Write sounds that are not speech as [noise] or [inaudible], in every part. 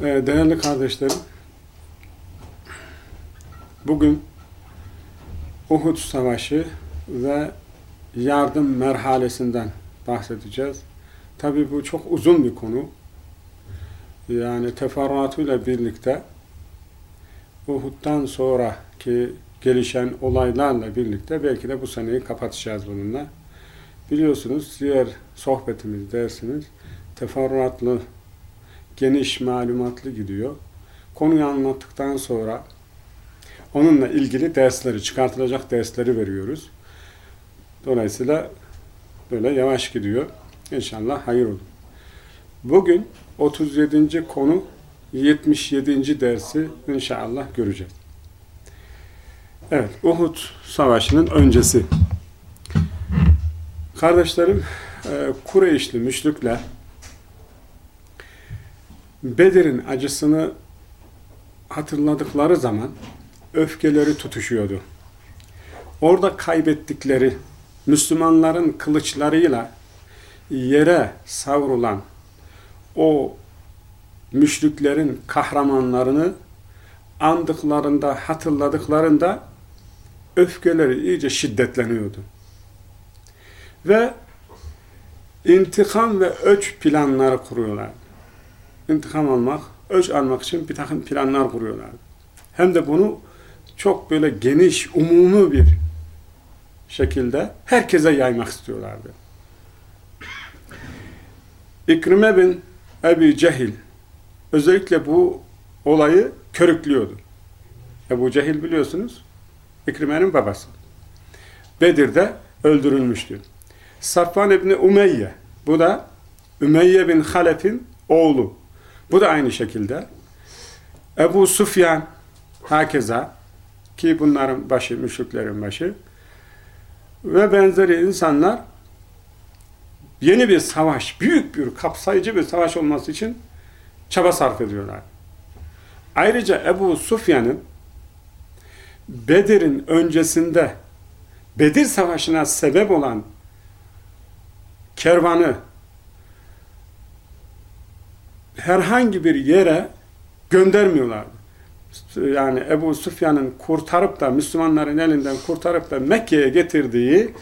Değerli kardeşlerim, bugün Uhud Savaşı ve yardım merhalesinden bahsedeceğiz. Tabi bu çok uzun bir konu. Yani teferruatıyla birlikte Uhud'dan sonraki gelişen olaylarla birlikte belki de bu seneyi kapatacağız bununla. Biliyorsunuz diğer sohbetimiz, dersimiz teferruatlı geniş malumatlı gidiyor. Konuyu anlattıktan sonra onunla ilgili dersleri, çıkartılacak dersleri veriyoruz. Dolayısıyla böyle yavaş gidiyor. İnşallah hayır olur. Bugün 37. konu 77. dersi inşallah göreceğiz. Evet, Uhud Savaşı'nın öncesi. Kardeşlerim, Kureyşli müşrikler Bedir'in acısını hatırladıkları zaman öfkeleri tutuşuyordu. Orada kaybettikleri Müslümanların kılıçlarıyla yere savrulan o müşriklerin kahramanlarını andıklarında, hatırladıklarında öfkeleri iyice şiddetleniyordu. Ve intikam ve öç planları kuruyorlar intikam almak, öç almak için bir takım planlar kuruyorlardı. Hem de bunu çok böyle geniş, umumi bir şekilde herkese yaymak istiyorlardı. İkrime bin Ebi Cehil özellikle bu olayı körüklüyordu. Ebu Cehil biliyorsunuz İkrime'nin babası. Bedir'de öldürülmüştü. Safvan İbni Umeyye bu da Ümeyye bin Halef'in oğlu. Bu da aynı şekilde. Ebu Sufyan hakeza ki bunların başı, müşriklerin başı ve benzeri insanlar yeni bir savaş, büyük bir kapsayıcı bir savaş olması için çaba sarf ediyorlar. Ayrıca Ebu Sufyan'ın Bedir'in öncesinde Bedir Savaşı'na sebep olan kervanı herhangi bir yere göndermiyorlardı. Yani Ebu Sufyan'ın kurtarıp da Müslümanların elinden kurtarıp da Mekke'ye getirdiği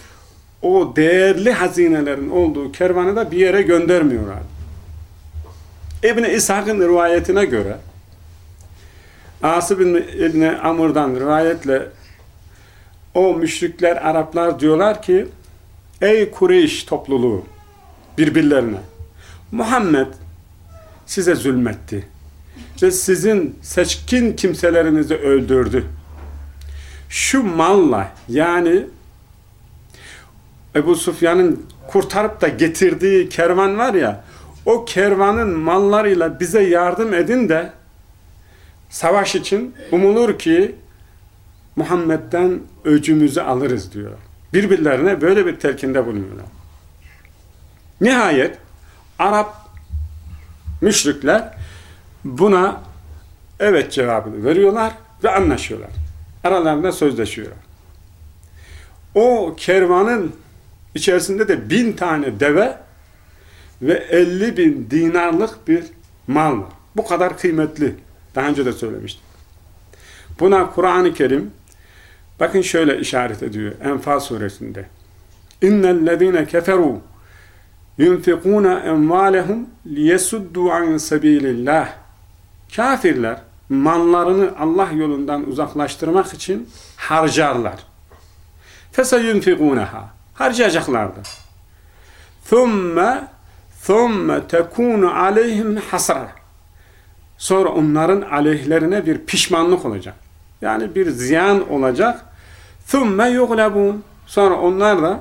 o değerli hazinelerin olduğu kervanı da bir yere göndermiyorlar. İbni İshak'ın rivayetine göre Asıb İbni Amr'dan rivayetle o müşrikler, Araplar diyorlar ki ey Kureyş topluluğu birbirlerine Muhammed size zulmetti ve sizin seçkin kimselerinizi öldürdü. Şu malla yani Ebu Sufyan'ın kurtarıp da getirdiği kervan var ya o kervanın mallarıyla bize yardım edin de savaş için umulur ki Muhammed'den öcümüzü alırız diyor. Birbirlerine böyle bir telkinde bulunuyorlar. Nihayet Arap müşrikler buna evet cevabını veriyorlar ve anlaşıyorlar. aralarında sözleşiyor. O kervanın içerisinde de bin tane deve ve elli bin dinarlık bir mal var. Bu kadar kıymetli. Daha önce de söylemiştim. Buna Kur'an-ı Kerim bakın şöyle işaret ediyor Enfal suresinde. İnnellezîne keferû yunfikuna emvalehum liyesuddu an sabilillah. Kafirler mallarını Allah yolundan uzaklaştırmak için harcarlar. Feseyunfikunaha. Harcayacaklardır. Thumme thumme tekunu aleyhim hasara. Sonra onların aleyhlerine bir pişmanlık olacak. Yani bir ziyan olacak. Thumme yuglebun. Sonra onlar da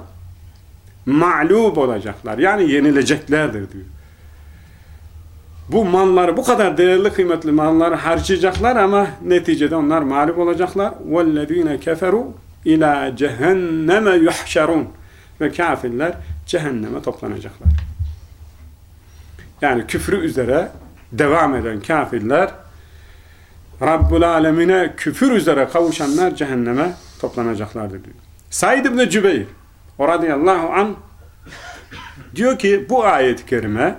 mağlup olacaklar. Yani yenileceklerdir diyor. Bu malları, bu kadar değerli kıymetli malları harcayacaklar ama neticede onlar mağlup olacaklar. وَالَّذ۪ينَ كَفَرُوا ila cehenneme yuhşarun ve kafirler cehenneme toplanacaklar. Yani küfrü üzere devam eden kafirler Rabbul Alemine küfür üzere kavuşanlar cehenneme toplanacaklardır diyor. Said ibn Cübeyr o radıyallahu an diyor ki bu ayet-i kerime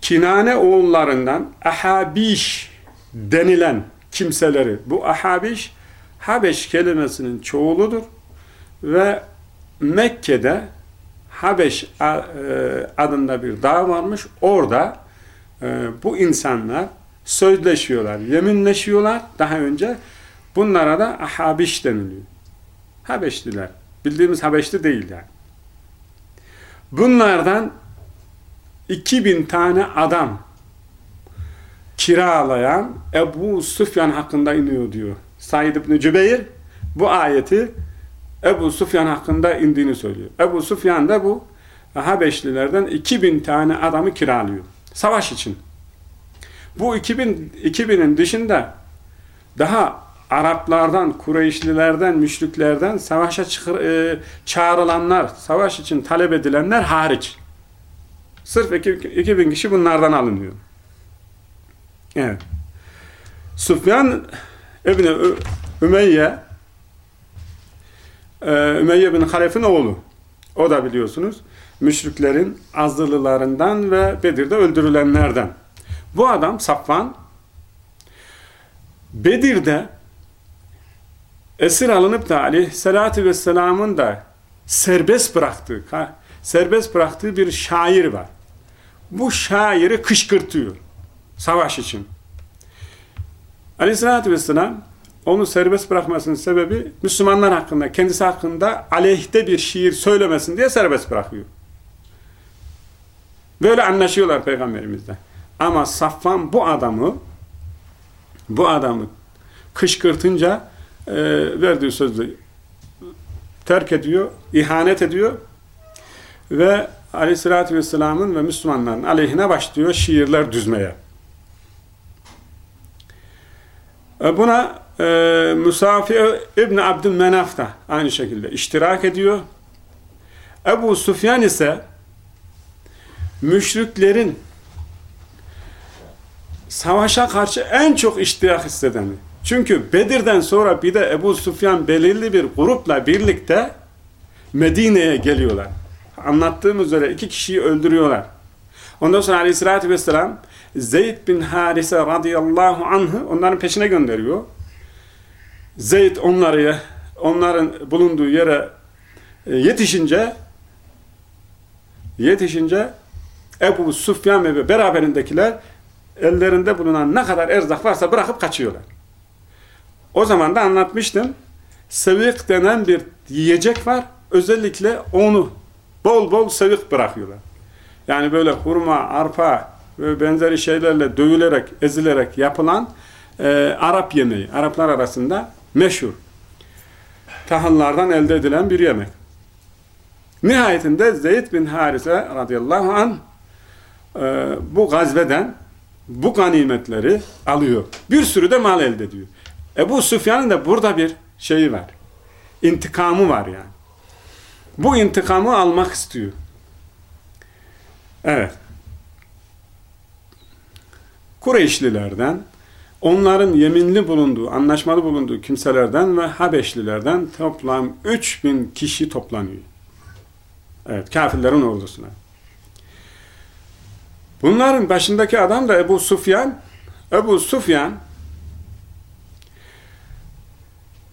Kinane oğullarından Ahabiş denilen kimseleri bu Ahabiş Habeş kelimesinin çoğuludur ve Mekke'de Habeş e, adında bir dağ varmış. Orada e, bu insanlar sözleşiyorlar, yeminleşiyorlar daha önce. Bunlara da Ahabiş deniliyor. Habeşliler. Bildiğimiz Habeşli değil yani. Bunlardan 2000 tane adam kiralayan Ebu Süfyan hakkında iniyor diyor. Said İbni Cübeyr bu ayeti Ebu Sufyan hakkında indiğini söylüyor. Ebu Sufyan da bu Habeşlilerden 2000 tane adamı kiralıyor. Savaş için. Bu 2000 2000'in dışında daha Araplardan, Kureyşlilerden, müşriklerden savaşa çıkır, e, çağrılanlar, savaş için talep edilenler hariç. Sırf 2000 kişi bunlardan alınıyor. Evet. Sufyan İbni Ümeyye e, Ümeyye bin Halef'in oğlu. O da biliyorsunuz müşriklerin azılılarından ve Bedir'de öldürülenlerden. Bu adam Safvan Bedir'de esir alınıp da aleyhissalatü vesselamın da serbest bıraktığı serbest bıraktığı bir şair var. Bu şairi kışkırtıyor savaş için. Aleyhissalatü vesselam onu serbest bırakmasının sebebi Müslümanlar hakkında, kendisi hakkında aleyhte bir şiir söylemesin diye serbest bırakıyor. Böyle anlaşıyorlar peygamberimizle. Ama Safvan bu adamı bu adamı kışkırtınca e, verdiği sözü terk ediyor, ihanet ediyor ve aleyhissalatü vesselamın ve Müslümanların aleyhine başlıyor şiirler düzmeye. E, buna e, Musafi İbni Abdülmenaf da aynı şekilde iştirak ediyor. Ebu Sufyan ise müşriklerin savaşa karşı en çok iştirak hissedeni. Çünkü Bedir'den sonra bir de Ebu Sufyan belirli bir grupla birlikte Medine'ye geliyorlar. Anlattığım üzere iki kişiyi öldürüyorlar. Ondan sonra aleyhissalatü vesselam Zeyd bin Harise radıyallahu anh'ı onların peşine gönderiyor. Zeyd onları onların bulunduğu yere e, yetişince yetişince Ebu Sufyan ve beraberindekiler ellerinde bulunan ne kadar erzak varsa bırakıp kaçıyorlar. O zaman da anlatmıştım. Sevik denen bir yiyecek var. Özellikle onu bol bol sevik bırakıyorlar. Yani böyle hurma, arpa ve benzeri şeylerle dövülerek, ezilerek yapılan e, Arap yemeği. Araplar arasında meşhur. Tahıllardan elde edilen bir yemek. Nihayetinde Zeyd bin Harise radıyallahu anh e, bu gazveden bu ganimetleri alıyor. Bir sürü de mal elde ediyor. Ebu Süfyan'ın da burada bir şeyi var. İntikamı var yani. Bu intikamı almak istiyor. Evet. Kureyşlilerden onların yeminli bulunduğu, anlaşmalı bulunduğu kimselerden ve Habeşlilerden toplam 3000 kişi toplanıyor. Evet, kafirlerin ordusuna. Bunların başındaki adam da Ebu Sufyan. Ebu Sufyan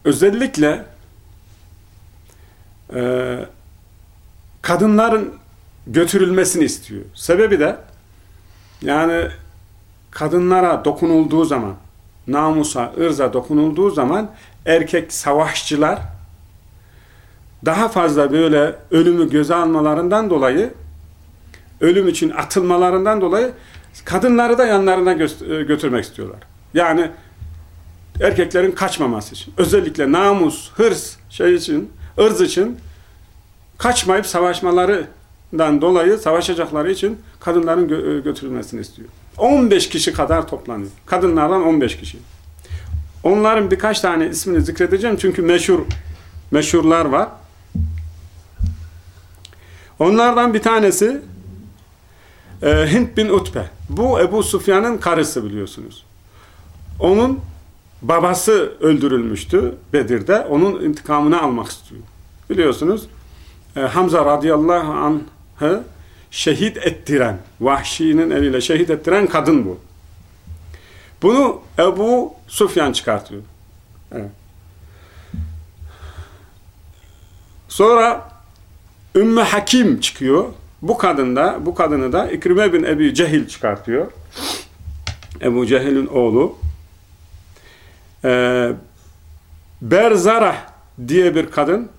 özellikle e, kadınların götürülmesini istiyor. Sebebi de yani kadınlara dokunulduğu zaman namusa, ırza dokunulduğu zaman erkek savaşçılar daha fazla böyle ölümü göze almalarından dolayı ölüm için atılmalarından dolayı kadınları da yanlarına e, götürmek istiyorlar. Yani erkeklerin kaçmaması için. Özellikle namus, hırs şey için, ırz için kaçmayıp savaşmalarından dolayı savaşacakları için kadınların gö e, götürülmesini istiyor. 15 kişi kadar toplanıyor. Kadınlardan 15 kişi. Onların birkaç tane ismini zikredeceğim çünkü meşhur meşhurlar var. Onlardan bir tanesi e, Hint bin Utbe. Bu Ebu Sufyan'ın karısı biliyorsunuz. Onun babası öldürülmüştü Bedir'de. Onun intikamını almak istiyor. Biliyorsunuz e, Hamza radıyallahu anh'ı şehit ettiren, Vahşi'nin eliyle şehit ettiren kadın bu. Bunu Ebu Sufyan çıkartıyor. Evet. Sonra Ümmü Hakim çıkıyor. Bu kadın da, bu kadını da İkrime bin Ebi Cehil çıkartıyor. Ebu Cehil'in oğlu. Ee, Berzara diye bir kadın,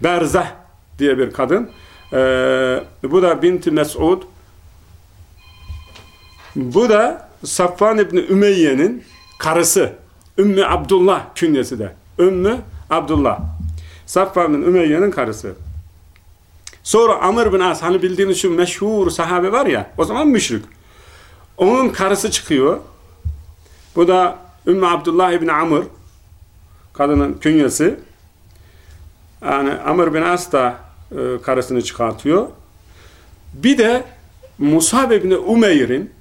Berzah diye bir kadın. Ee, bu da binti Mes'ud. Bu da Safvan İbni Ümeyye'nin karısı. Ümmü Abdullah künyesi de. Ümmü Abdullah. Safvan bin Ümeyye'nin karısı. Sonra Amr bin As hani bildiğiniz şu meşhur sahabe var ya o zaman müşrik. Onun karısı çıkıyor. Bu da Ümmü Abdullah ibn Amr kadının künyesi. Yani Amr bin As da e, karısını çıkartıyor. Bir de Musab ibn Umeyr'in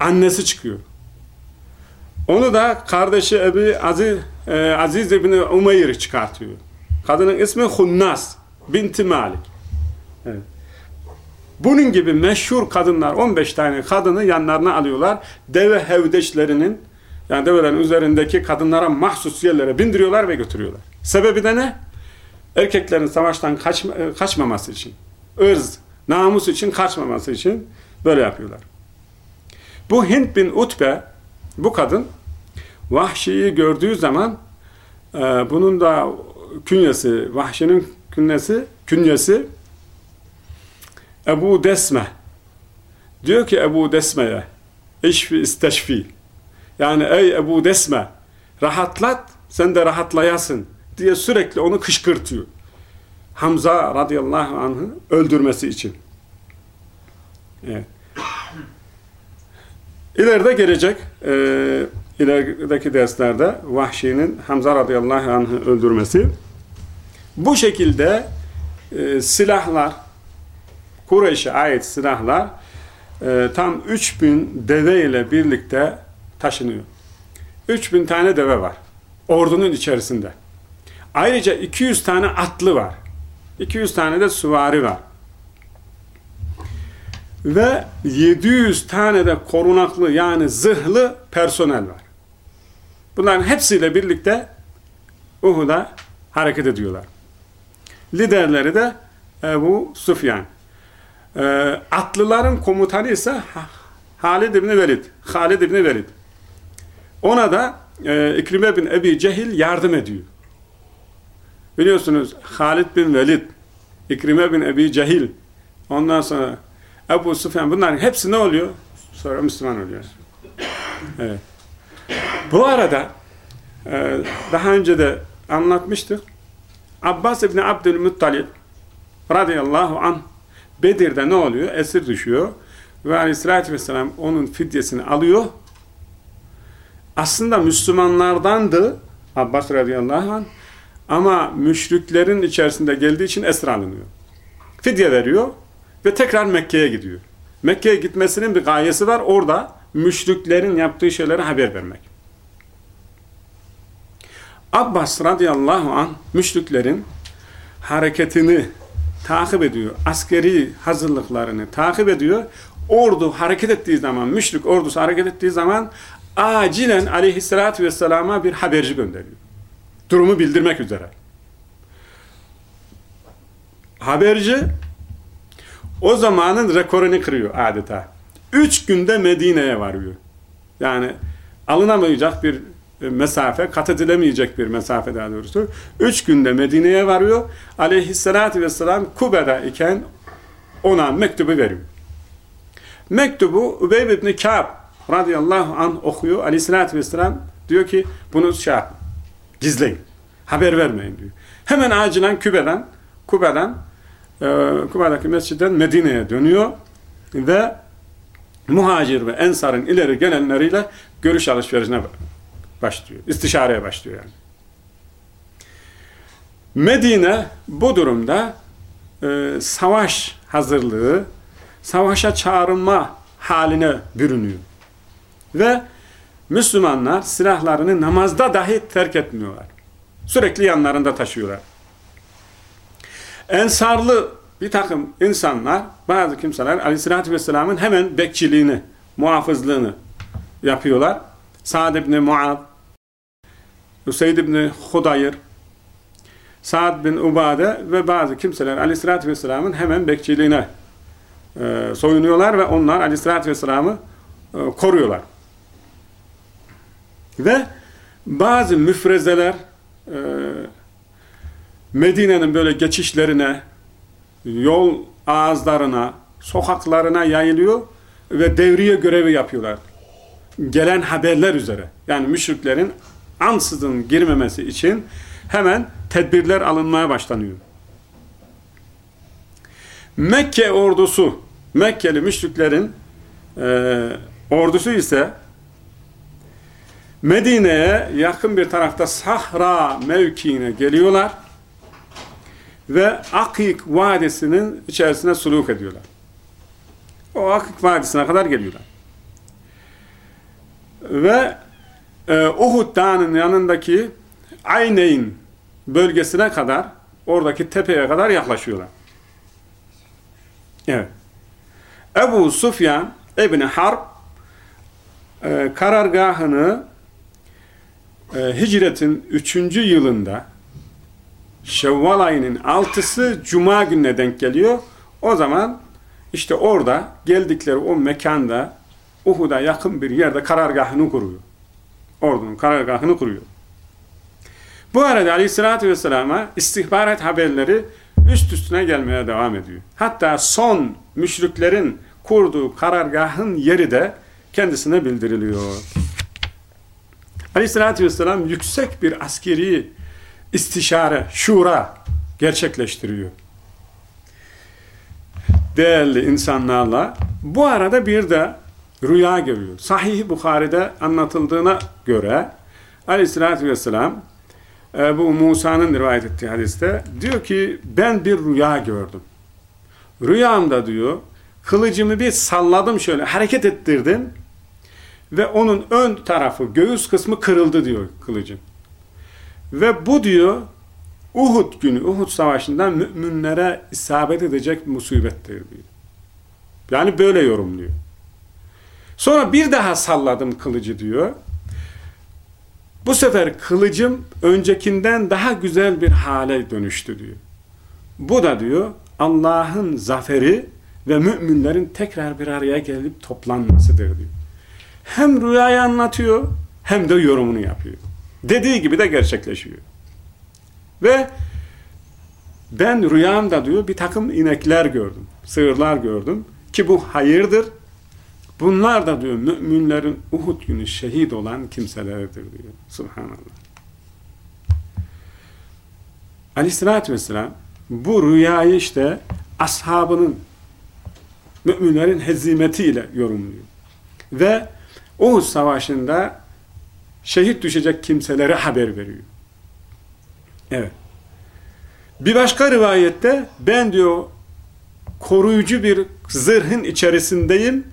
annesi çıkıyor. Onu da kardeşi Ebi Aziz, e, Aziz ibn Umeyr çıkartıyor. Kadının ismi Hunnas binti Malik. Evet. Bunun gibi meşhur kadınlar 15 tane kadını yanlarına alıyorlar. Deve hevdeşlerinin yani develerin üzerindeki kadınlara mahsus yerlere bindiriyorlar ve götürüyorlar. Sebebi de ne? Erkeklerin savaştan kaçma, e, kaçmaması için. ırz, namus için kaçmaması için böyle yapıyorlar. Bu Hint bin Utbe bu kadın Vahşi'yi gördüğü zaman e, bunun da künyesi, Vahşi'nin künyesi, künyesi Ebu Desme. Diyor ki Ebu Desme'ye işfi isteşfi. Yani ey Ebu Desme rahatlat sen de rahatlayasın diye sürekli onu kışkırtıyor. Hamza radıyallahu anh'ı öldürmesi için. Evet. İleride gelecek e, ilerideki derslerde Vahşi'nin Hamza radıyallahu anh'ı öldürmesi bu şekilde e, silahlar Kureyş'e ait silahlar e, tam 3000 deve ile birlikte taşınıyor. 3000 tane deve var. Ordunun içerisinde. Ayrıca 200 tane atlı var. 200 tane de süvari var. Ve 700 tane de korunaklı yani zırhlı personel var. Bunların hepsiyle birlikte Uhud'a hareket ediyorlar. Liderleri de Ebu Sufyan. E, atlıların komutanı ise Halid İbni Velid. Halid İbni Velid. Ona da e, İkrime bin Ebi Cehil yardım ediyor. Biliyorsunuz Halid bin Velid, İkrime bin Ebi Cehil, ondan sonra Ebu Sufyan bunların hepsi ne oluyor? Sonra Müslüman oluyor. Evet. Bu arada e, daha önce de anlatmıştık. Abbas İbni Abdülmuttalib radıyallahu anh Bedir'de ne oluyor? Esir düşüyor. Ve aleyhissalatü vesselam onun fidyesini alıyor. Aslında Müslümanlardandı Abbas radıyallahu anh ama müşriklerin içerisinde geldiği için esir alınıyor. Fidye veriyor ve tekrar Mekke'ye gidiyor. Mekke'ye gitmesinin bir gayesi var. Orada müşriklerin yaptığı şeylere haber vermek. Abbas radıyallahu an müşriklerin hareketini takip ediyor. Askeri hazırlıklarını takip ediyor. Ordu hareket ettiği zaman, müşrik ordusu hareket ettiği zaman acilen aleyhissalatü vesselama bir haberci gönderiyor. Durumu bildirmek üzere. Haberci o zamanın rekorunu kırıyor adeta. Üç günde Medine'ye varıyor. Yani alınamayacak bir mesafe, kat edilemeyecek bir mesafe daha doğrusu. Üç günde Medine'ye varıyor. Aleyhissalatü vesselam Kube'de iken ona mektubu veriyor. Mektubu Übeyb ibn Ka'b radıyallahu anh okuyor. Aleyhissalatü vesselam diyor ki bunu şey gizleyin. Haber vermeyin diyor. Hemen acilen Kube'den Kube'den e, Kube'deki mescitten Medine'ye dönüyor ve muhacir ve ensarın ileri gelenleriyle görüş alışverişine başlıyor. İstişareye başlıyor yani. Medine bu durumda e, savaş hazırlığı, savaşa çağrılma haline bürünüyor. Ve Müslümanlar silahlarını namazda dahi terk etmiyorlar. Sürekli yanlarında taşıyorlar. Ensarlı bir takım insanlar, bazı kimseler aleyhissalatü vesselamın hemen bekçiliğini, muhafızlığını yapıyorlar. Sa'd ibn Muad, Hüseyd ibn Hudayr, Sa'd bin Ubade ve bazı kimseler aleyhissalatü vesselamın hemen bekçiliğine e, soyunuyorlar ve onlar aleyhissalatü vesselamı e, koruyorlar. Ve bazı müfrezeler e, Medine'nin böyle geçişlerine, yol ağızlarına, sokaklarına yayılıyor ve devriye görevi yapıyorlar. Gelen haberler üzere. Yani müşriklerin ansızın girmemesi için hemen tedbirler alınmaya başlanıyor. Mekke ordusu, Mekkeli müşriklerin e, ordusu ise Medine'ye yakın bir tarafta Sahra mevkiine geliyorlar ve Akik Vadisi'nin içerisine suluk ediyorlar. O Akik Vadisi'ne kadar geliyorlar. Ve e, Uhud Dağı'nın yanındaki Ayneyn bölgesine kadar, oradaki tepeye kadar yaklaşıyorlar. Evet. Ebu Sufyan İbni Harp e, karargahını e, hicretin 3. yılında Şevval ayının 6'sı Cuma gününe denk geliyor. O zaman işte orada geldikleri o mekanda Uhud'a yakın bir yerde karargahını kuruyor. Ordunun karargahını kuruyor. Bu arada aleyhissalatü vesselama istihbarat haberleri üst üstüne gelmeye devam ediyor. Hatta son müşriklerin kurduğu karargahın yeri de kendisine bildiriliyor. Aleyhissalatü vesselam yüksek bir askeri istişare, şura gerçekleştiriyor. Değerli insanlarla. Bu arada bir de rüya görüyor. Sahih Bukhari'de anlatıldığına göre aleyhissalatü vesselam e, bu Musa'nın rivayet ettiği hadiste diyor ki ben bir rüya gördüm. Rüyamda diyor kılıcımı bir salladım şöyle hareket ettirdim ve onun ön tarafı göğüs kısmı kırıldı diyor kılıcın. Ve bu diyor Uhud günü, Uhud savaşından müminlere isabet edecek musibettir diyor. Yani böyle yorumluyor. Sonra bir daha salladım kılıcı diyor. Bu sefer kılıcım öncekinden daha güzel bir hale dönüştü diyor. Bu da diyor Allah'ın zaferi ve müminlerin tekrar bir araya gelip toplanmasıdır diyor. Hem rüyayı anlatıyor hem de yorumunu yapıyor. Dediği gibi de gerçekleşiyor. Ve ben rüyamda diyor bir takım inekler gördüm, sığırlar gördüm ki bu hayırdır. Bunlar da diyor müminlerin Uhud günü şehit olan kimselerdir diyor. Subhanallah. Aleyhissalatü vesselam bu rüyayı işte ashabının müminlerin hezimetiyle yorumluyor. Ve Uhud savaşında şehit düşecek kimselere haber veriyor. Evet. Bir başka rivayette ben diyor koruyucu bir zırhın içerisindeyim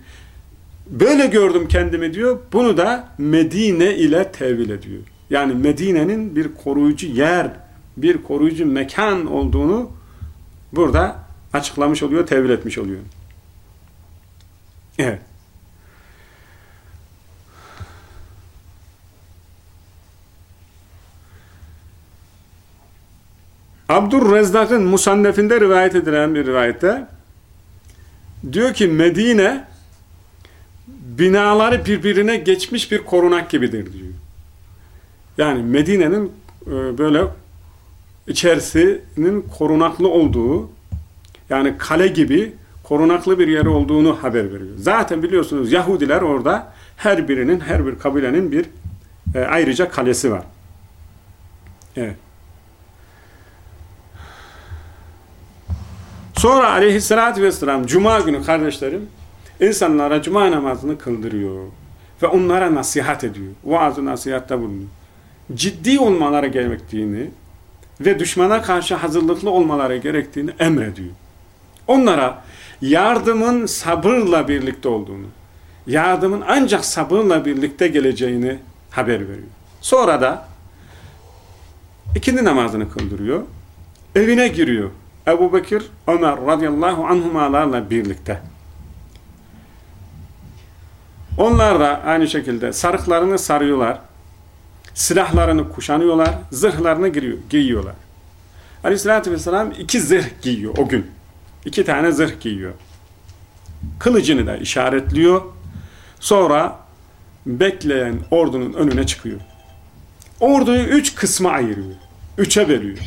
Böyle gördüm kendimi diyor. Bunu da Medine ile tevil ediyor. Yani Medine'nin bir koruyucu yer, bir koruyucu mekan olduğunu burada açıklamış oluyor, tevil etmiş oluyor. Evet. Abdurrezzak'ın Musannef'inde rivayet edilen bir rivayette diyor ki Medine binaları birbirine geçmiş bir korunak gibidir diyor. Yani Medine'nin e, böyle içerisinin korunaklı olduğu yani kale gibi korunaklı bir yer olduğunu haber veriyor. Zaten biliyorsunuz Yahudiler orada her birinin, her bir kabilenin bir e, ayrıca kalesi var. Evet. Sonra aleyhissalatü vesselam Cuma günü kardeşlerim insanlara Cuma namazını kıldırıyor. Ve onlara nasihat ediyor. Vaaz-ı nasihatta bulunuyor. Ciddi olmaları gerektiğini ve düşmana karşı hazırlıklı olmaları gerektiğini emrediyor. Onlara yardımın sabırla birlikte olduğunu, yardımın ancak sabırla birlikte geleceğini haber veriyor. Sonra da ikindi namazını kıldırıyor. Evine giriyor. Ebu Bekir, Ömer radıyallahu anhumalarla birlikte. Onlar da aynı şekilde sarıklarını sarıyorlar. Silahlarını kuşanıyorlar. Zırhlarını giriyor, giyiyorlar. Aleyhissalatü vesselam iki zırh giyiyor o gün. İki tane zırh giyiyor. Kılıcını da işaretliyor. Sonra bekleyen ordunun önüne çıkıyor. Orduyu üç kısma ayırıyor. Üçe bölüyor.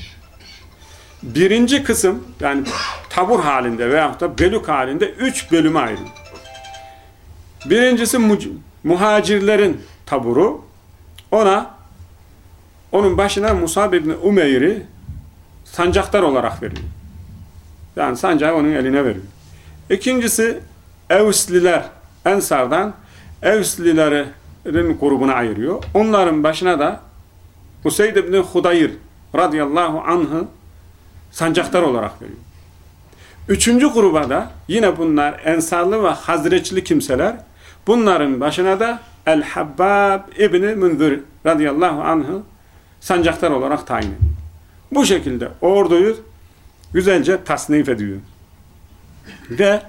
Birinci kısım yani tabur halinde veyahut da belük halinde üç bölüme ayrılıyor. Birincisi muhacirlerin taburu. Ona onun başına Musab ibn Umeyr'i sancaktar olarak veriyor. Yani sancağı onun eline veriyor. İkincisi Evsliler, Ensar'dan Evslilerin grubuna ayırıyor. Onların başına da Useyd ibn Hudayr radıyallahu anh'ı sancaktar olarak veriyor. Üçüncü gruba da yine bunlar Ensarlı ve Hazreçli kimseler. Bunların başına da El-Habbab İbni Münzir radıyallahu anh'ı sancaktar olarak tayin ediyor. Bu şekilde orduyu güzelce tasnif ediyor. Ve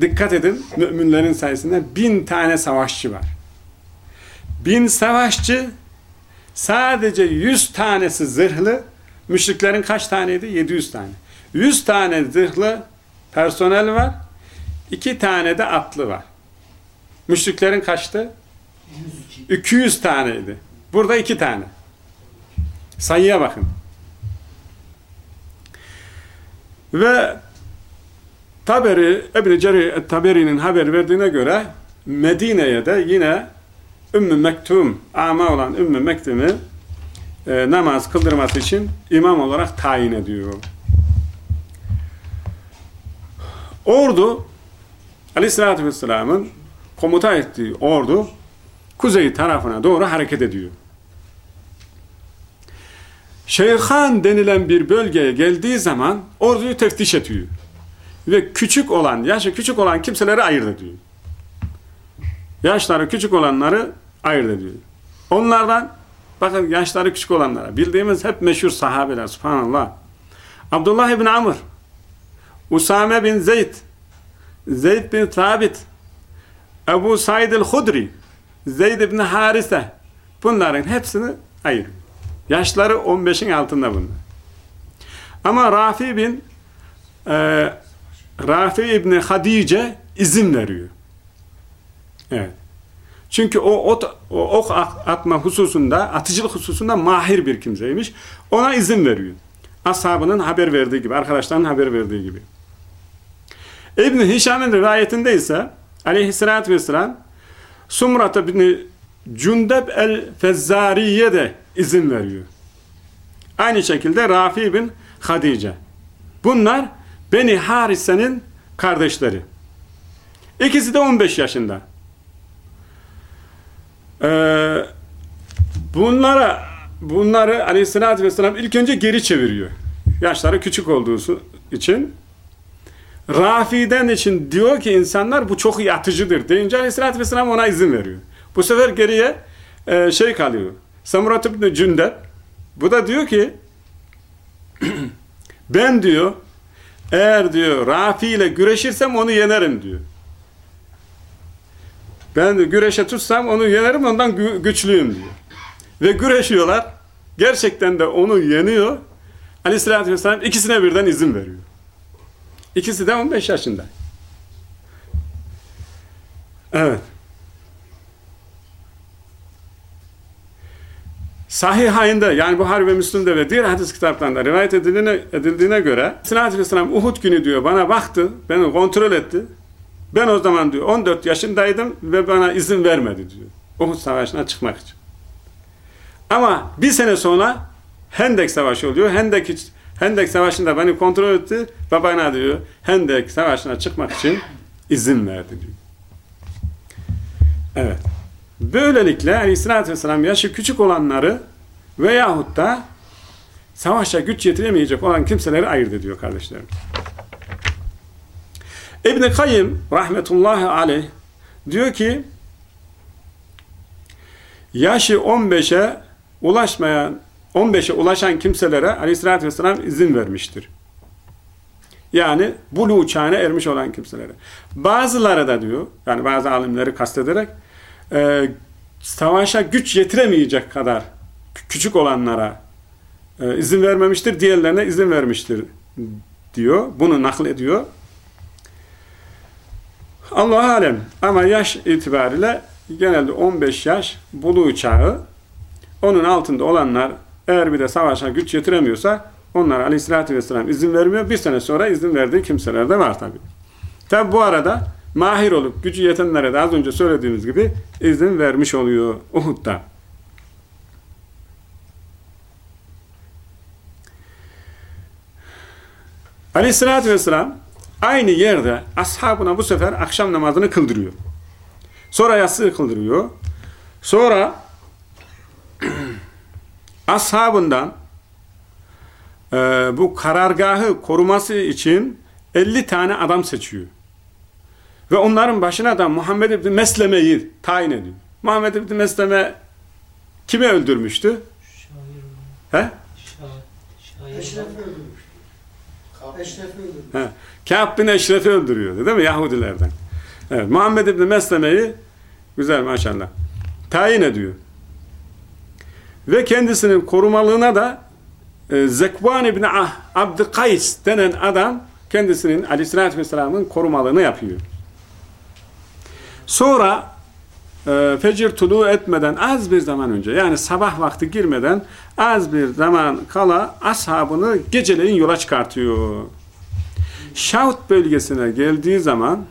dikkat edin müminlerin sayesinde bin tane savaşçı var. Bin savaşçı sadece yüz tanesi zırhlı müşriklerin kaç taneydi? 700 tane. 100 tane zırhlı personel var. 2 tane de atlı var. Müşriklerin kaçtı? 200 taneydi. Burada 2 tane. Sayıya bakın. Ve Taberi, Ebn-i Ceri Taberi'nin haber verdiğine göre Medine'ye de yine Ümmü Mektum, ama olan Ümmü Mektum'u e, namaz kıldırması için imam olarak tayin ediyor. Ordu Aleyhisselatü Vesselam'ın komuta ettiği ordu kuzey tarafına doğru hareket ediyor. Şeyhan denilen bir bölgeye geldiği zaman orduyu teftiş ediyor. Ve küçük olan, yaşı küçük olan kimseleri ayırt ediyor. Yaşları küçük olanları ayırt ediyor. Onlardan bakın yaşları küçük olanlara bildiğimiz hep meşhur sahabeler subhanallah. Abdullah ibn Amr, Usame bin Zeyd, Zeyd bin Thabit, Ebu Said el-Hudri, Zeyd ibn Harise bunların hepsini ayırıyor. Yaşları 15'in altında bunlar. Ama Rafi bin e, Rafi İbni Hadice izin veriyor. Evet. Çünkü o, o, o ok atma hususunda, atıcılık hususunda mahir bir kimseymiş. Ona izin veriyor. Ashabının haber verdiği gibi, arkadaşlarının haber verdiği gibi. İbn-i Hişam'ın rivayetinde ise aleyhissalatü vesselam Sumrat bin Cündeb el-Fezzariye de izin veriyor. Aynı şekilde Rafi bin Hadice. Bunlar Beni Harise'nin kardeşleri. İkisi de 15 yaşında. Ee, bunlara bunları aleyhissalatü vesselam ilk önce geri çeviriyor. Yaşları küçük olduğu için Rafi'den için diyor ki insanlar bu çok yatıcıdır deyince aleyhissalatü vesselam ona izin veriyor. Bu sefer geriye e, şey kalıyor. Samurat ibn Cündep bu da diyor ki [clears throat] ben diyor eğer diyor Rafi ile güreşirsem onu yenerim diyor. Ben güreşe tutsam onu yenerim ondan gü güçlüyüm diyor. Ve güreşiyorlar. Gerçekten de onu yeniyor. Aleyhissalatü vesselam ikisine birden izin veriyor. İkisi de 15 yaşında. Evet. Sahihayinde yani Buhari ve Müslüm'de ve diğer hadis kitaplarında rivayet edildiğine, edildiğine göre Aleyhisselatü Vesselam Uhud günü diyor bana baktı, beni kontrol etti. Ben o zaman diyor 14 yaşındaydım ve bana izin vermedi diyor. Uhud Savaşı'na çıkmak için. Ama bir sene sonra Hendek Savaşı oluyor. Hendek, Hendek Savaşı'nda beni kontrol etti ve bana diyor Hendek Savaşı'na çıkmak için izin verdi diyor. Evet. Böylelikle Aleyhisselatü Vesselam yaşı küçük olanları veyahut da savaşa güç yetiremeyecek olan kimseleri ayırt ediyor kardeşlerim. İbn-i Kayyım rahmetullahi aleyh diyor ki yaşı 15'e ulaşmayan 15'e ulaşan kimselere aleyhissalatü vesselam izin vermiştir. Yani bulu çağına ermiş olan kimselere. Bazıları da diyor, yani bazı alimleri kastederek e, savaşa güç yetiremeyecek kadar küçük olanlara e, izin vermemiştir, diğerlerine izin vermiştir diyor. Bunu naklediyor. Allah alem ama yaş itibariyle genelde 15 yaş buluğ çağı onun altında olanlar eğer bir de savaşa güç yetiremiyorsa onlar aleyhissalatü vesselam izin vermiyor. Bir sene sonra izin verdiği kimseler de var tabi. Tabi bu arada mahir olup gücü yetenlere de az önce söylediğimiz gibi izin vermiş oluyor Uhud'da. Aleyhissalatü vesselam aynı yerde ashabına bu sefer akşam namazını kıldırıyor. Sonra yatsı kıldırıyor. Sonra ashabından e, bu karargahı koruması için 50 tane adam seçiyor. Ve onların başına da Muhammed İbni Mesleme'yi tayin ediyor. Muhammed İbni Mesleme kimi öldürmüştü? Şair. He? Şair. Eşref'i öldürmüştü. Eşref'i öldürmüştü. He. Kâb bin Eşref'i öldürüyordu değil mi Yahudilerden? Evet, Muhammed İbni Mesleme'yi güzel maşallah tayin ediyor. Ve kendisinin korumalığına da e, Zekvan İbni ah, Abdükays denen adam kendisinin aleyhissalatü vesselamın korumalığını yapıyor. Sonra e, fecir tulu etmeden az bir zaman önce yani sabah vakti girmeden az bir zaman kala ashabını geceleyin yola çıkartıyor. Şaut bölgesine geldiği zaman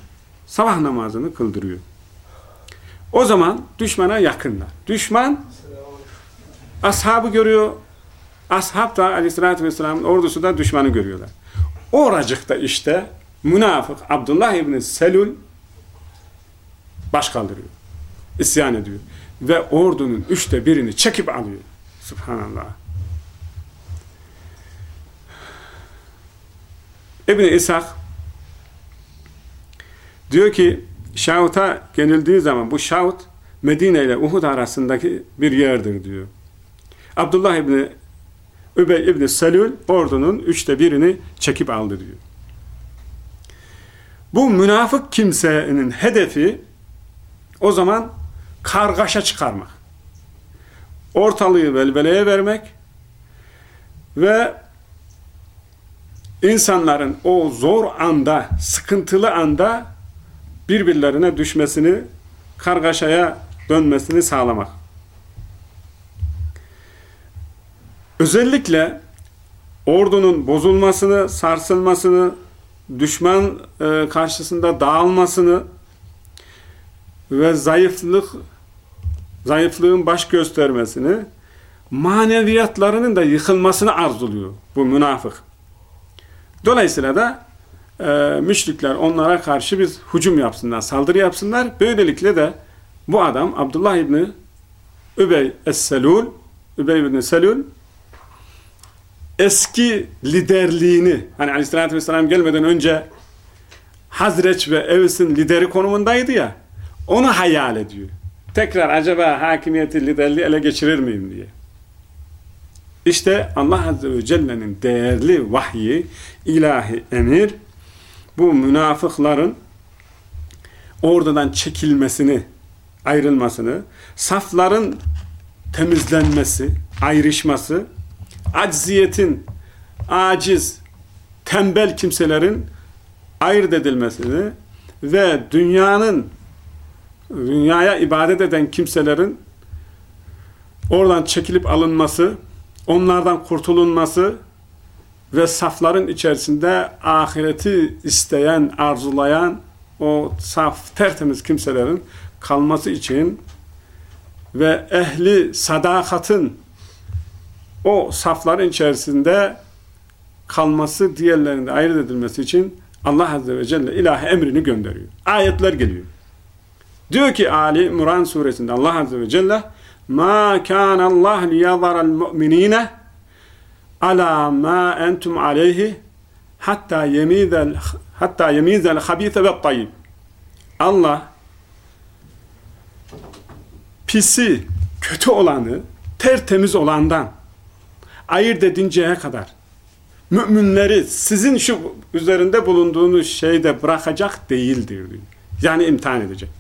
sabah namazını kıldırıyor. O zaman düşmana yakınlar. Düşman ashabı görüyor. Ashab da aleyhissalatü vesselamın ordusu da düşmanı görüyorlar. Oracıkta işte münafık Abdullah İbni Selül baş kaldırıyor. İsyan ediyor. Ve ordunun üçte birini çekip alıyor. Subhanallah. İbni İshak diyor ki Şavut'a genildiği zaman bu Şavut Medine ile Uhud arasındaki bir yerdir diyor. Abdullah İbni Übey İbni Selül ordunun üçte birini çekip aldı diyor. Bu münafık kimsenin hedefi o zaman kargaşa çıkarmak. Ortalığı velveleye vermek ve insanların o zor anda, sıkıntılı anda birbirlerine düşmesini, kargaşaya dönmesini sağlamak. Özellikle ordunun bozulmasını, sarsılmasını, düşman e, karşısında dağılmasını ve zayıflık zayıflığın baş göstermesini maneviyatlarının da yıkılmasını arzuluyor bu münafık. Dolayısıyla da e, müşrikler onlara karşı bir hücum yapsınlar, saldırı yapsınlar. Böylelikle de bu adam Abdullah İbni Übey Es-Selul Übey İbni Selul eski liderliğini hani aleyhissalatü vesselam gelmeden önce Hazreç ve Evs'in lideri konumundaydı ya, onu hayal ediyor. Tekrar acaba hakimiyeti, liderliği ele geçirir miyim diye. İşte Allah Azze ve Celle'nin değerli vahyi, ilahi emir, bu münafıkların oradan çekilmesini, ayrılmasını, safların temizlenmesi, ayrışması, acziyetin, aciz, tembel kimselerin ayırt edilmesini ve dünyanın dünyaya ibadet eden kimselerin oradan çekilip alınması, onlardan kurtulunması ve safların içerisinde ahireti isteyen, arzulayan o saf, tertemiz kimselerin kalması için ve ehli sadakatın o safların içerisinde kalması, diğerlerinde ayrı edilmesi için Allah Azze ve Celle ilahi emrini gönderiyor. Ayetler geliyor. Diyor ki Ali İmran suresinde Allah Azze ve Celle مَا كَانَ اللّٰهِ لِيَظَرَ الْمُؤْمِنِينَ ala ma entum aleyhi hatta yemizel hatta yemizel habise ve tayyib. Allah pisi, kötü olanı tertemiz olandan ayırt edinceye kadar müminleri sizin şu üzerinde bulunduğunuz şeyde bırakacak değildir diyor. Yani imtihan edecek.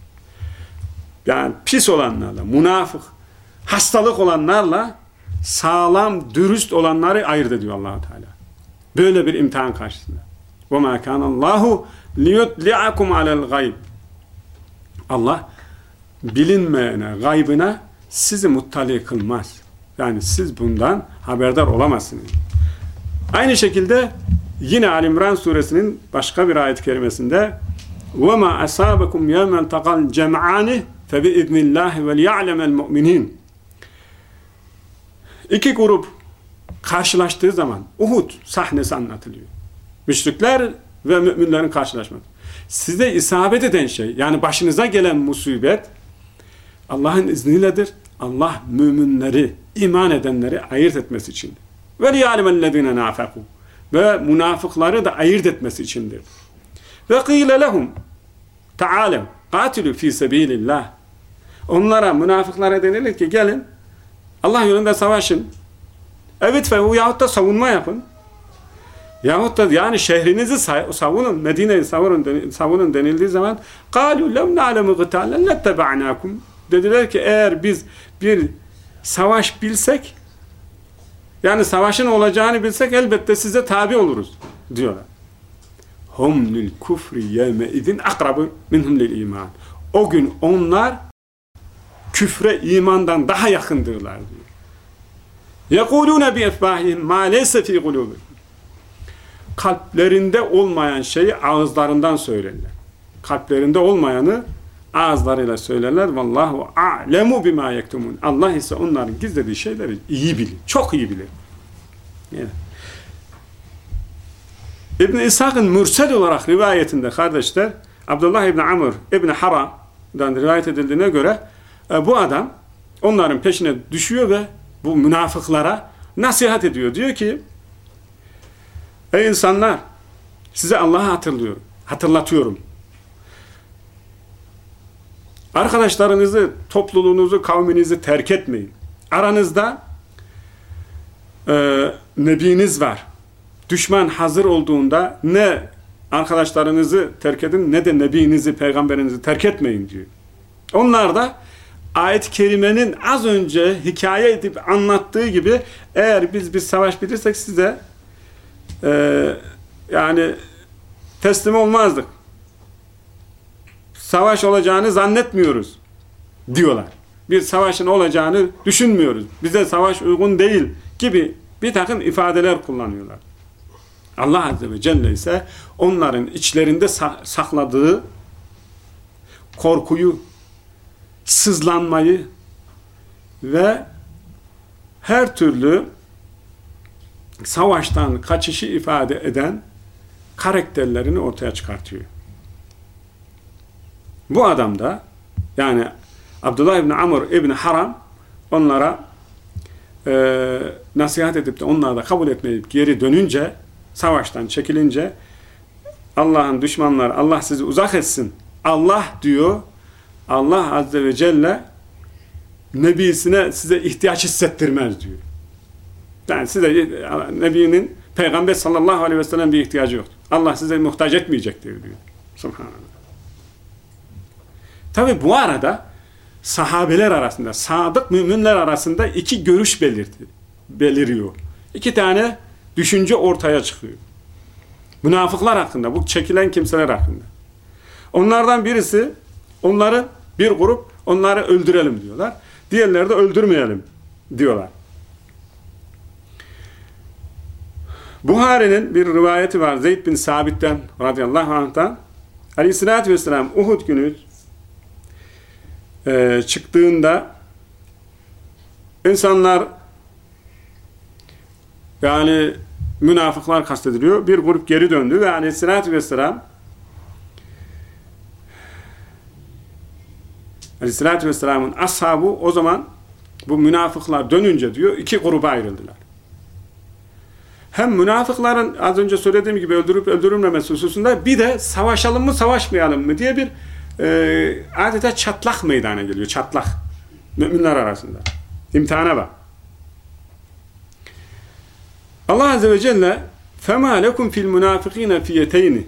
Yani pis olanlarla, münafık, hastalık olanlarla sağlam, dürüst olanları ayırt ediyor allah Teala. Böyle bir imtihan karşısında. وَمَا كَانَ اللّٰهُ لِيُطْلِعَكُمْ عَلَى الْغَيْبِ Allah bilinmeyene, gaybına sizi muttali kılmaz. Yani siz bundan haberdar olamazsınız. Aynı şekilde yine Ali İmran suresinin başka bir ayet-i kerimesinde وَمَا أَصَابَكُمْ يَوْمَ الْتَقَى الْجَمْعَانِ فَبِإِذْنِ اللّٰهِ وَلْيَعْلَمَ الْمُؤْمِنِينَ İki grup karşılaştığı zaman Uhud sahnesi anlatılıyor. Müşrikler ve müminlerin karşılaşması. Size isabet eden şey, yani başınıza gelen musibet Allah'ın izniyledir. Allah müminleri, iman edenleri ayırt etmesi içindir. Ve liya'lemellezine nafakû ve münafıkları da ayırt etmesi içindir. Ve kıyle lehum ta'alem katilü fi sebilillah onlara münafıklara denilir ki gelin Allah yolunda savaşın. Evet ve yahut da savunma yapın. Yahut da yani şehrinizi savunun Medine'yi savunun, savunun denildiği zaman kalu lem na'lemu gıtalen letteba'nakum Dediler ki eğer biz bir savaş bilsek yani savaşın olacağını bilsek elbette size tabi oluruz diyorlar. Hum lil kufri yevme idin akrabu minhum lil iman. O gün onlar küfre imandan daha yakındırlar diyor. Yekulune bi efbahihim ma leyse fi gulubi. Kalplerinde olmayan şeyi ağızlarından söylerler. Kalplerinde olmayanı ağızlarıyla söylerler. Vallahu a'lemu bima yektumun. Allah ise onların gizlediği şeyleri iyi bilir. Çok iyi bilir. Yani. İbn İshak'ın mürsel olarak rivayetinde kardeşler Abdullah İbn Amr İbn Hara'dan rivayet edildiğine göre e, bu adam onların peşine düşüyor ve bu münafıklara nasihat ediyor. Diyor ki ey insanlar size Allah'ı hatırlıyorum. Hatırlatıyorum. Arkadaşlarınızı, topluluğunuzu, kavminizi terk etmeyin. Aranızda e, nebiniz var. Düşman hazır olduğunda ne arkadaşlarınızı terk edin ne de nebinizi, peygamberinizi terk etmeyin diyor. Onlar da ayet-i kerimenin az önce hikaye edip anlattığı gibi eğer biz bir savaş bilirsek size e, yani teslim olmazdık. Savaş olacağını zannetmiyoruz diyorlar. Bir savaşın olacağını düşünmüyoruz. Bize savaş uygun değil gibi bir takım ifadeler kullanıyorlar. Allah Azze ve Celle ise onların içlerinde sakladığı korkuyu, sızlanmayı ve her türlü savaştan kaçışı ifade eden karakterlerini ortaya çıkartıyor. Bu adam da yani Abdullah İbni Amr İbni Haram onlara e, nasihat edip de onları da kabul etmeyip geri dönünce savaştan çekilince Allah'ın düşmanları Allah sizi uzak etsin. Allah diyor Allah Azze ve Celle Nebisine size ihtiyaç hissettirmez diyor. Yani size Nebi'nin Peygamber sallallahu aleyhi ve sellem bir ihtiyacı yok. Allah size muhtaç etmeyecektir diyor. Subhanallah. Tabi bu arada sahabeler arasında, sadık müminler arasında iki görüş belirti, beliriyor. İki tane düşünce ortaya çıkıyor. Münafıklar hakkında, bu çekilen kimseler hakkında. Onlardan birisi, onları bir grup, onları öldürelim diyorlar. Diğerleri de öldürmeyelim diyorlar. Buhari'nin bir rivayeti var Zeyd bin Sabit'ten radıyallahu anh'tan. Aleyhissalatü vesselam Uhud günü e, çıktığında insanlar yani münafıklar kastediliyor. Bir grup geri döndü ve aleyhissalatü vesselam aleyhissalatü vesselamın ashabı o zaman bu münafıklar dönünce diyor iki gruba ayrıldılar. Hem münafıkların az önce söylediğim gibi öldürüp öldürülmemesi hususunda bir de savaşalım mı savaşmayalım mı diye bir e, adeta çatlak meydana geliyor. Çatlak. Müminler arasında. İmtihana bak. Allah Azze ve Celle فَمَا لَكُمْ فِي الْمُنَافِقِينَ فِيَتَيْنِ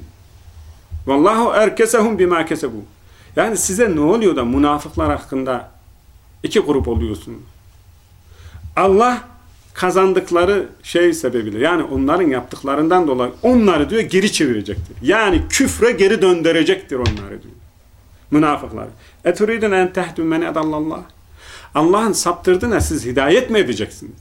وَاللّٰهُ اَرْكَسَهُمْ بِمَا كَسَبُوا Yani size ne oluyor da münafıklar hakkında iki grup oluyorsunuz? Allah kazandıkları şey sebebiyle yani onların yaptıklarından dolayı onları diyor geri çevirecektir. Yani küfre geri döndürecektir onları diyor. Münafıklar. Eturidun en tehdu men edallallah. Allah'ın saptırdığına siz hidayet mi edeceksiniz?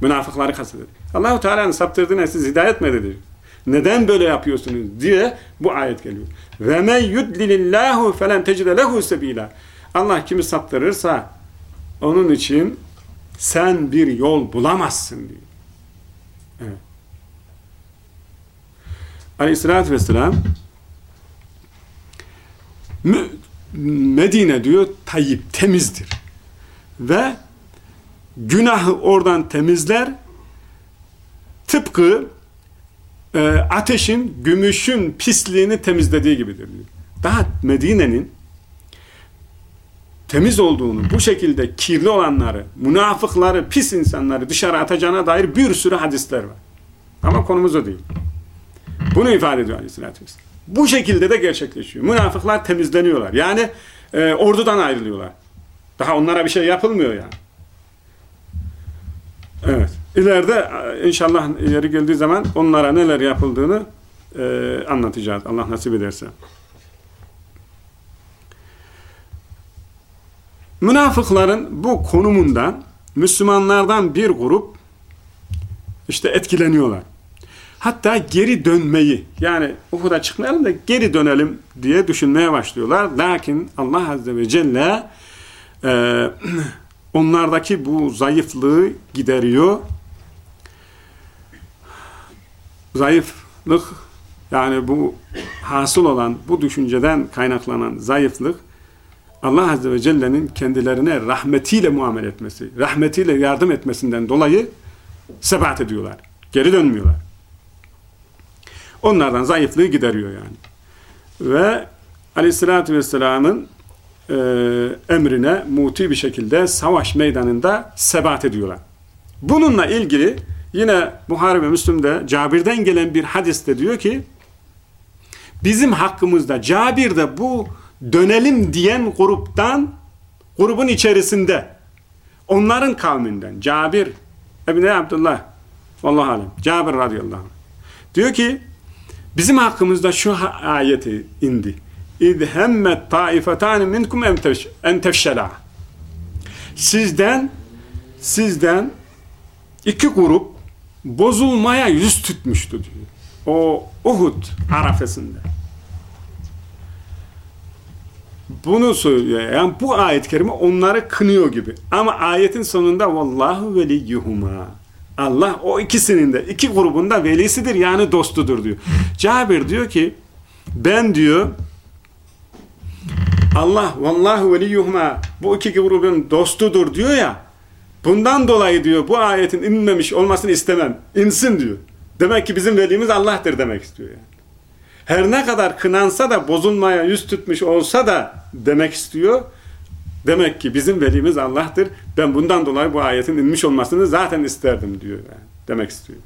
Münafıkları kastediyor. Allahu Teala'nın saptırdığına siz hidayet mi edeceksiniz? Neden böyle yapıyorsunuz diye bu ayet geliyor. Ve men yudlilillahu felen tecide lehu sebila. Allah kimi saptırırsa onun için sen bir yol bulamazsın diyor. Evet. Aleyhissalatü vesselam Medine diyor tayyip, temizdir. Ve günahı oradan temizler tıpkı e, ateşin, gümüşün pisliğini temizlediği gibidir diyor. Daha Medine'nin temiz olduğunu, bu şekilde kirli olanları, münafıkları, pis insanları dışarı atacağına dair bir sürü hadisler var. Ama konumuz o değil. Bunu ifade ediyor Aleyhisselatü Vesselam. Bu şekilde de gerçekleşiyor. Münafıklar temizleniyorlar. Yani e, ordudan ayrılıyorlar. Daha onlara bir şey yapılmıyor yani. Evet. İleride e, inşallah yeri geldiği zaman onlara neler yapıldığını e, anlatacağız. Allah nasip ederse. Münafıkların bu konumundan Müslümanlardan bir grup işte etkileniyorlar. Hatta geri dönmeyi yani Uhud'a çıkmayalım da geri dönelim diye düşünmeye başlıyorlar. Lakin Allah Azze ve Celle e, [clears throat] onlardaki bu zayıflığı gideriyor. Zayıflık yani bu hasıl olan bu düşünceden kaynaklanan zayıflık Allah Azze ve Celle'nin kendilerine rahmetiyle muamele etmesi, rahmetiyle yardım etmesinden dolayı sebat ediyorlar. Geri dönmüyorlar. Onlardan zayıflığı gideriyor yani. Ve Aleyhisselatü Vesselam'ın e, emrine muti bir şekilde savaş meydanında sebat ediyorlar. Bununla ilgili yine Buhari ve Müslüm'de Cabir'den gelen bir hadiste diyor ki bizim hakkımızda Cabir'de bu dönelim diyen gruptan grubun içerisinde onların kavminden Cabir Ebni Abdullah Vallahi alem Cabir radıyallahu anh diyor ki Bizim hakkımızda şu ayeti indi. İz hemmet taifetan minkum en tefşela. Sizden sizden iki grup bozulmaya yüz tutmuştu diyor. O Uhud arafesinde. Bunu söylüyor. Yani bu ayet-i kerime onları kınıyor gibi. Ama ayetin sonunda vallahu veliyyuhuma. Allah o ikisinin de iki grubunda velisidir yani dostudur diyor. Cabir diyor ki ben diyor Allah vallahu veliyyuhuma bu iki grubun dostudur diyor ya bundan dolayı diyor bu ayetin inmemiş olmasını istemem. İnsin diyor. Demek ki bizim velimiz Allah'tır demek istiyor yani. her ne kadar kınansa da bozulmaya yüz tutmuş olsa da demek istiyor. Demek ki bizim velimiz Allah'tır. Ben bundan dolayı bu ayetin inmiş olmasını zaten isterdim diyor. Yani. Demek istiyor.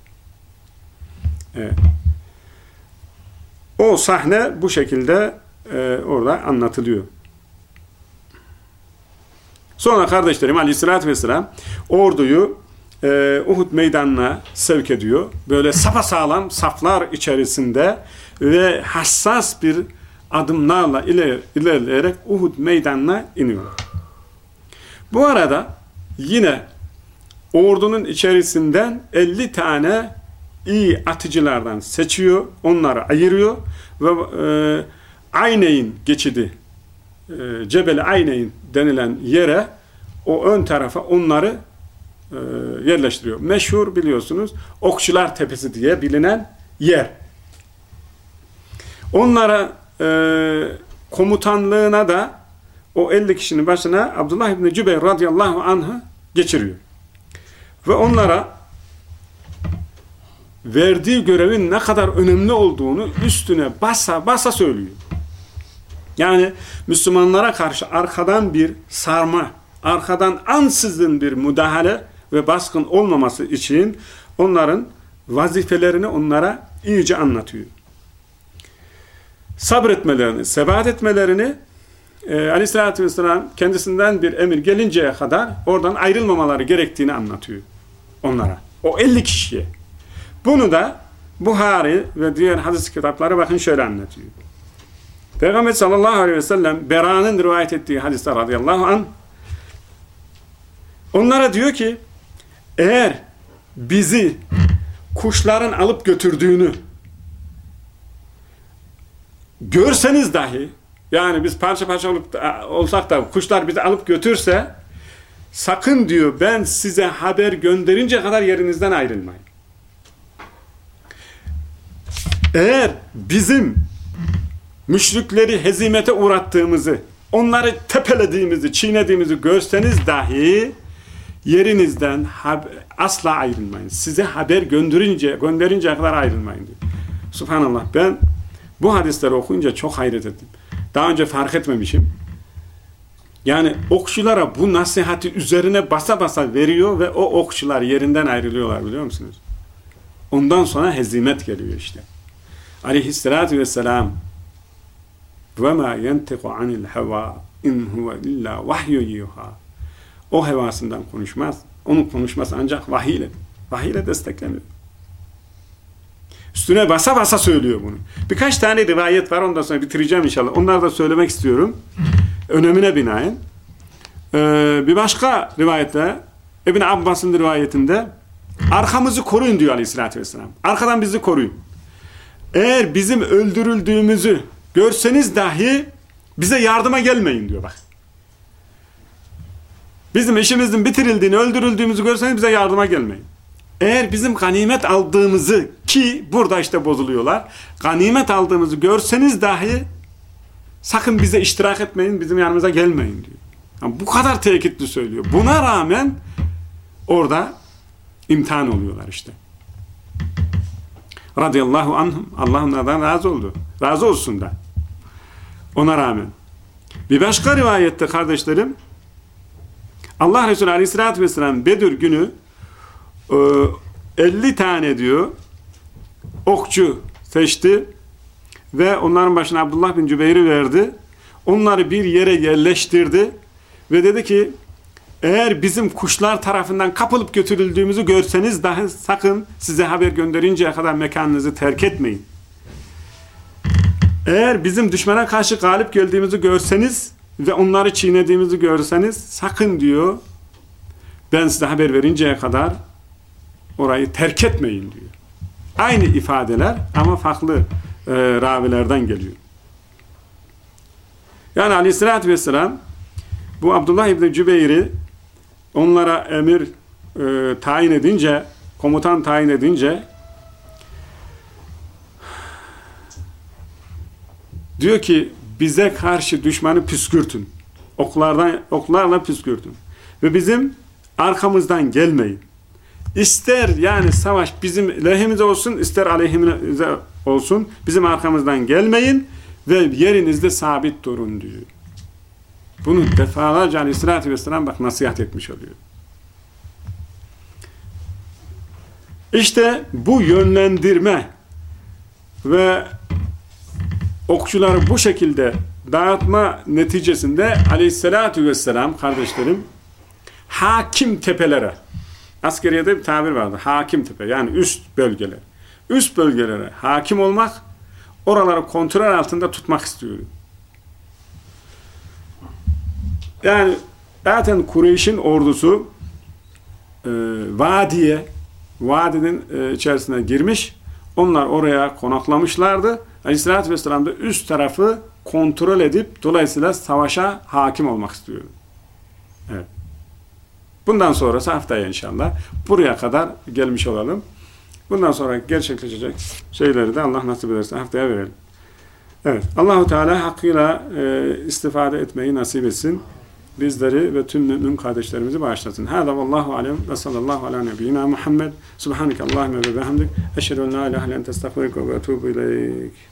Evet. O sahne bu şekilde e, orada anlatılıyor. Sonra kardeşlerim aleyhissalatü vesselam orduyu e, Uhud meydanına sevk ediyor. Böyle sapasağlam saflar içerisinde ve hassas bir adımlarla iler, ilerleyerek Uhud meydanına iniyor. Bu arada yine ordunun içerisinden 50 tane iyi atıcılardan seçiyor, onları ayırıyor ve e, Ayneyn geçidi e, Cebel Ayneyn denilen yere o ön tarafa onları e, yerleştiriyor. Meşhur biliyorsunuz Okçular Tepesi diye bilinen yer. Onlara e, komutanlığına da o 50 kişinin başına Abdullah İbni Cübeyr radıyallahu anh'ı geçiriyor. Ve onlara verdiği görevin ne kadar önemli olduğunu üstüne basa basa söylüyor. Yani Müslümanlara karşı arkadan bir sarma, arkadan ansızın bir müdahale ve baskın olmaması için onların vazifelerini onlara iyice anlatıyor. Sabretmelerini, sebat etmelerini e, aleyhissalatü vesselam kendisinden bir emir gelinceye kadar oradan ayrılmamaları gerektiğini anlatıyor onlara. O 50 kişiye. Bunu da Buhari ve diğer hadis kitapları bakın şöyle anlatıyor. Peygamber sallallahu aleyhi ve sellem Bera'nın rivayet ettiği hadiste radıyallahu anh onlara diyor ki eğer bizi kuşların alıp götürdüğünü görseniz dahi yani biz parça parça olup da, olsak da kuşlar bizi alıp götürse sakın diyor ben size haber gönderince kadar yerinizden ayrılmayın. Eğer bizim müşrikleri hezimete uğrattığımızı, onları tepelediğimizi, çiğnediğimizi görseniz dahi yerinizden asla ayrılmayın. Size haber gönderince, gönderinceye kadar ayrılmayın diyor. Subhanallah ben bu hadisleri okuyunca çok hayret ettim. Daha önce fark etmemişim. Yani okçulara bu nasihati üzerine basa basa veriyor ve o okçular yerinden ayrılıyorlar biliyor musunuz? Ondan sonra hezimet geliyor işte. Aleyhissalatü vesselam وَمَا يَنْتِقُ عَنِ الْهَوَى اِنْ هُوَ اِلَّا وَحْيُ يُوهَا O hevasından konuşmaz. Onun konuşması ancak vahiy ile. Vahiy ile destekleniyor. Üstüne basa basa söylüyor bunu. Birkaç tane rivayet var ondan sonra bitireceğim inşallah. Onları da söylemek istiyorum. Önemine binaen. Ee, bir başka rivayette İbn Abbas'ın rivayetinde arkamızı koruyun diyor aleyhissalatü vesselam. Arkadan bizi koruyun. Eğer bizim öldürüldüğümüzü görseniz dahi bize yardıma gelmeyin diyor bak. Bizim işimizin bitirildiğini, öldürüldüğümüzü görseniz bize yardıma gelmeyin. Eğer bizim ganimet aldığımızı ki burada işte bozuluyorlar. Ganimet aldığımızı görseniz dahi sakın bize iştirak etmeyin, bizim yanımıza gelmeyin diyor. Yani bu kadar tekitli söylüyor. Buna rağmen orada imtihan oluyorlar işte. Radıyallahu anhum. Allah onlardan razı oldu. Razı olsun da. Ona rağmen. Bir başka rivayette kardeşlerim Allah Resulü Aleyhisselatü Vesselam Bedir günü 50 e, tane diyor okçu seçti ve onların başına Abdullah bin Cübeyr'i verdi. Onları bir yere yerleştirdi ve dedi ki eğer bizim kuşlar tarafından kapılıp götürüldüğümüzü görseniz dahi sakın size haber gönderinceye kadar mekanınızı terk etmeyin. Eğer bizim düşmana karşı galip geldiğimizi görseniz ve onları çiğnediğimizi görseniz sakın diyor ben size haber verinceye kadar orayı terk etmeyin diyor. Aynı ifadeler ama farklı e, ravilerden geliyor. Yani aleyhissalatü vesselam bu Abdullah İbni Cübeyr'i onlara emir e, tayin edince, komutan tayin edince diyor ki bize karşı düşmanı püskürtün. Oklardan, oklarla püskürtün. Ve bizim arkamızdan gelmeyin. İster yani savaş bizim lehimize olsun ister aleyhimize olsun bizim arkamızdan gelmeyin ve yerinizde sabit durun diyor. Bunu defalarca aleyhissalatü vesselam bak nasihat etmiş oluyor. İşte bu yönlendirme ve okçuları bu şekilde dağıtma neticesinde aleyhissalatü vesselam kardeşlerim hakim tepelere askeriyede bir tabir vardı. Hakim tepe yani üst bölgeler. Üst bölgelere hakim olmak oraları kontrol altında tutmak istiyorum. Yani zaten Kureyş'in ordusu e, vadiye vadinin e, içerisine girmiş. Onlar oraya konaklamışlardı. Aleyhisselatü Vesselam da üst tarafı kontrol edip dolayısıyla savaşa hakim olmak istiyor. Bundan sonrası haftaya inşallah. Buraya kadar gelmiş olalım. Bundan sonra gerçekleşecek şeyleri de Allah nasip ederse haftaya verelim. Evet. Allahu Teala hakkıyla e, istifade etmeyi nasip etsin. Bizleri ve tüm mümin kardeşlerimizi bağışlasın. Hâdâ vallahu alem ve sallallahu ala nebiyyina Muhammed. Subhaneke Allahümme ve behemdik. Eşhedü en la ilahe illa ente estağfiruke ve etûbü ileyk.